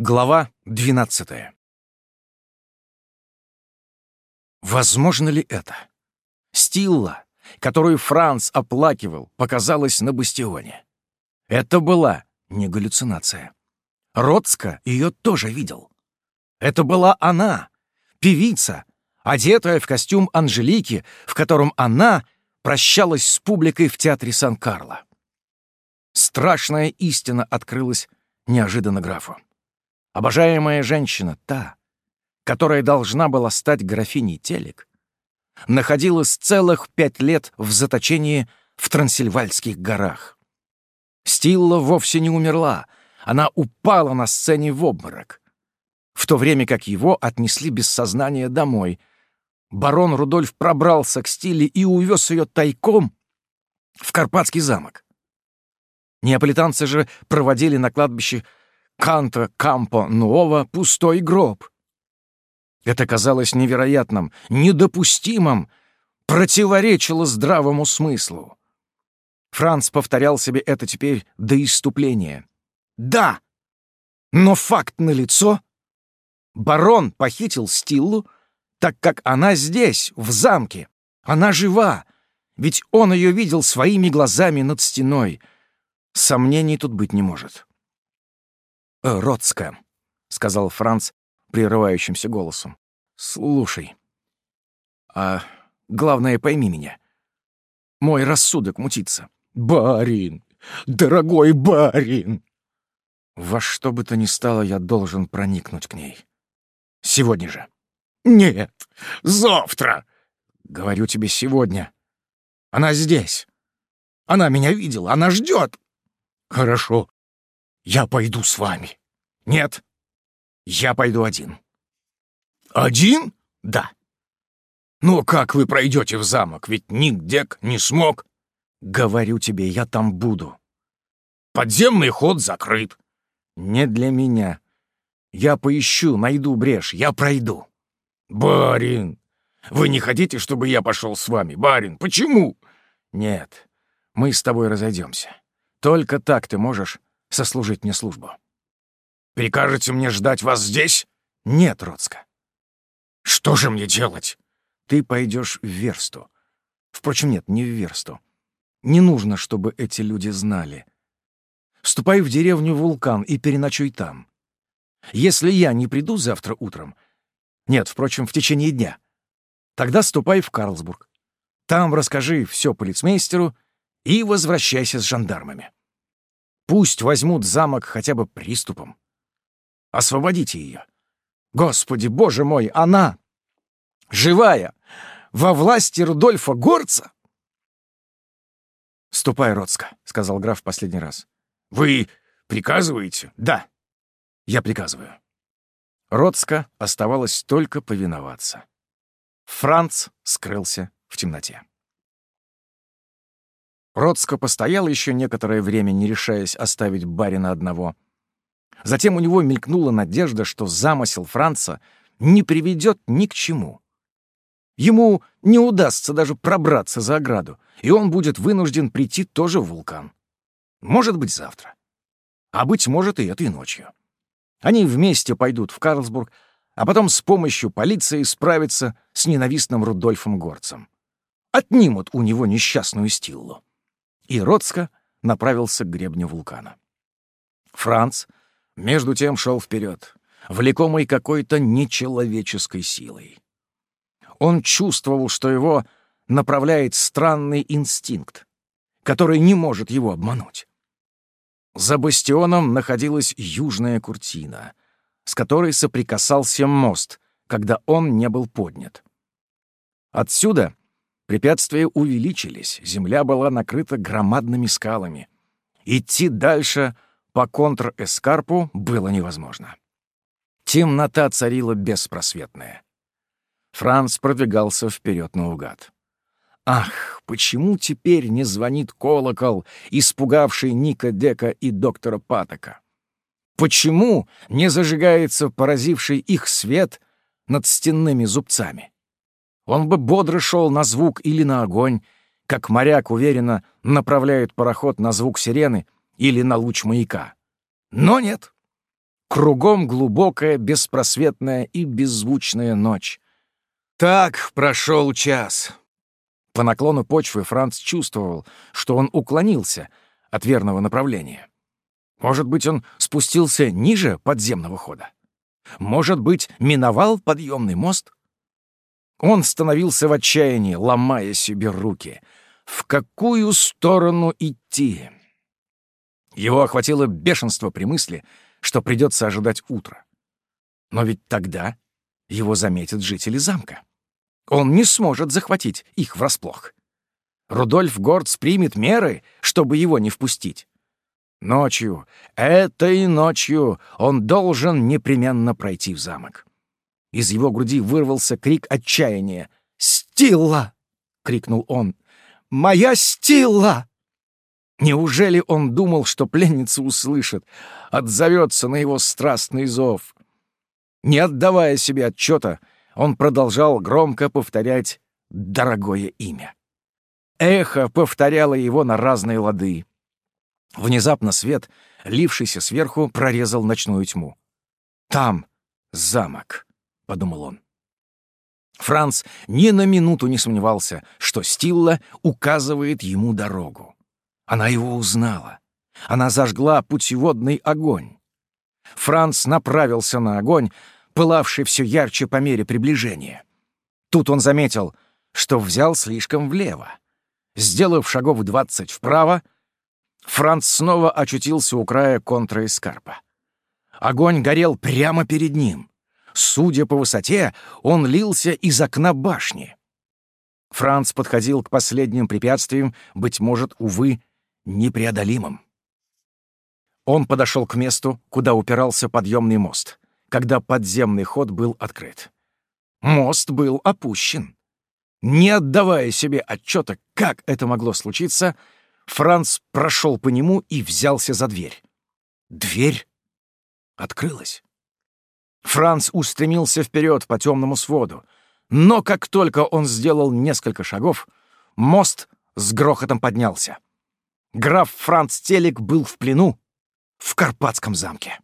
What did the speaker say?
Глава 12 Возможно ли это? Стилла, которую Франц оплакивал, показалась на бастионе. Это была не галлюцинация. Роцка ее тоже видел. Это была она, певица, одетая в костюм Анжелики, в котором она прощалась с публикой в театре Сан-Карло. Страшная истина открылась неожиданно графу. Обожаемая женщина, та, которая должна была стать графиней Телек, находилась целых пять лет в заточении в Трансильвальских горах. Стилла вовсе не умерла, она упала на сцене в обморок. В то время как его отнесли без сознания домой, барон Рудольф пробрался к Стилле и увез ее тайком в Карпатский замок. Неаполитанцы же проводили на кладбище Канта Кампо Нуова пустой гроб. Это казалось невероятным, недопустимым, противоречило здравому смыслу. Франц повторял себе это теперь до иступления. «Да! Но факт налицо. Барон похитил Стиллу, так как она здесь, в замке. Она жива, ведь он ее видел своими глазами над стеной. Сомнений тут быть не может. Э, «Роцка», — сказал Франц прерывающимся голосом. «Слушай, а главное, пойми меня. Мой рассудок мутится». «Барин! Дорогой барин!» «Во что бы то ни стало, я должен проникнуть к ней. Сегодня же». «Нет, завтра!» «Говорю тебе сегодня. Она здесь. Она меня видела, она ждет. «Хорошо, я пойду с вами». «Нет, я пойду один». «Один? Да». «Ну как вы пройдете в замок? Ведь нигде не смог». «Говорю тебе, я там буду». «Подземный ход закрыт». «Не для меня. Я поищу, найду брешь, я пройду». «Барин, вы не хотите, чтобы я пошел с вами, барин? Почему?» «Нет, мы с тобой разойдемся. Только так ты можешь сослужить мне службу. Прикажете мне ждать вас здесь? Нет, Роцка. Что же мне делать? Ты пойдешь в Версту. Впрочем, нет, не в Версту. Не нужно, чтобы эти люди знали. Ступай в деревню Вулкан и переночуй там. Если я не приду завтра утром... Нет, впрочем, в течение дня. Тогда ступай в Карлсбург. Там расскажи все полицмейстеру и возвращайся с жандармами. Пусть возьмут замок хотя бы приступом. Освободите ее. Господи, боже мой, она! Живая! Во власти Рудольфа Горца? «Ступай, Роцка», — сказал граф в последний раз. «Вы приказываете?» «Да, я приказываю». Роцка оставалось только повиноваться. Франц скрылся в темноте. Роцко постоял еще некоторое время, не решаясь оставить барина одного. Затем у него мелькнула надежда, что замысел Франца не приведет ни к чему. Ему не удастся даже пробраться за ограду, и он будет вынужден прийти тоже в вулкан. Может быть, завтра. А быть может, и этой ночью. Они вместе пойдут в Карлсбург, а потом с помощью полиции справятся с ненавистным Рудольфом Горцем. Отнимут у него несчастную Стиллу и Роцко направился к гребню вулкана. Франц, между тем, шел вперед, влекомый какой-то нечеловеческой силой. Он чувствовал, что его направляет странный инстинкт, который не может его обмануть. За бастионом находилась южная куртина, с которой соприкасался мост, когда он не был поднят. Отсюда Препятствия увеличились, земля была накрыта громадными скалами. Идти дальше по контр-эскарпу было невозможно. Темнота царила беспросветная. Франц продвигался вперед наугад. Ах, почему теперь не звонит колокол, испугавший Ника Дека и доктора Патока? Почему не зажигается поразивший их свет над стенными зубцами? Он бы бодро шел на звук или на огонь, как моряк уверенно направляет пароход на звук сирены или на луч маяка. Но нет. Кругом глубокая, беспросветная и беззвучная ночь. Так прошел час. По наклону почвы Франц чувствовал, что он уклонился от верного направления. Может быть, он спустился ниже подземного хода? Может быть, миновал подъемный мост? Он становился в отчаянии, ломая себе руки. В какую сторону идти? Его охватило бешенство при мысли, что придется ожидать утра. Но ведь тогда его заметят жители замка. Он не сможет захватить их врасплох. Рудольф Гордс примет меры, чтобы его не впустить. Ночью, этой ночью он должен непременно пройти в замок. Из его груди вырвался крик отчаяния. «Стилла!» — крикнул он. «Моя Стилла!» Неужели он думал, что пленница услышит, отзовется на его страстный зов? Не отдавая себе отчета, он продолжал громко повторять дорогое имя. Эхо повторяло его на разные лады. Внезапно свет, лившийся сверху, прорезал ночную тьму. «Там замок», — подумал он. Франц ни на минуту не сомневался, что Стилла указывает ему дорогу. Она его узнала. Она зажгла путеводный огонь. Франц направился на огонь, пылавший все ярче по мере приближения. Тут он заметил, что взял слишком влево. Сделав шагов двадцать вправо, Франц снова очутился у края контраэскарпа. Огонь горел прямо перед ним. Судя по высоте, он лился из окна башни. Франц подходил к последним препятствиям, быть может, увы, непреодолимым. Он подошел к месту, куда упирался подъемный мост, когда подземный ход был открыт. Мост был опущен. Не отдавая себе отчета, как это могло случиться, Франц прошел по нему и взялся за дверь. Дверь открылась. Франц устремился вперед по темному своду, но как только он сделал несколько шагов, мост с грохотом поднялся. Граф Франц Телек был в плену в Карпатском замке.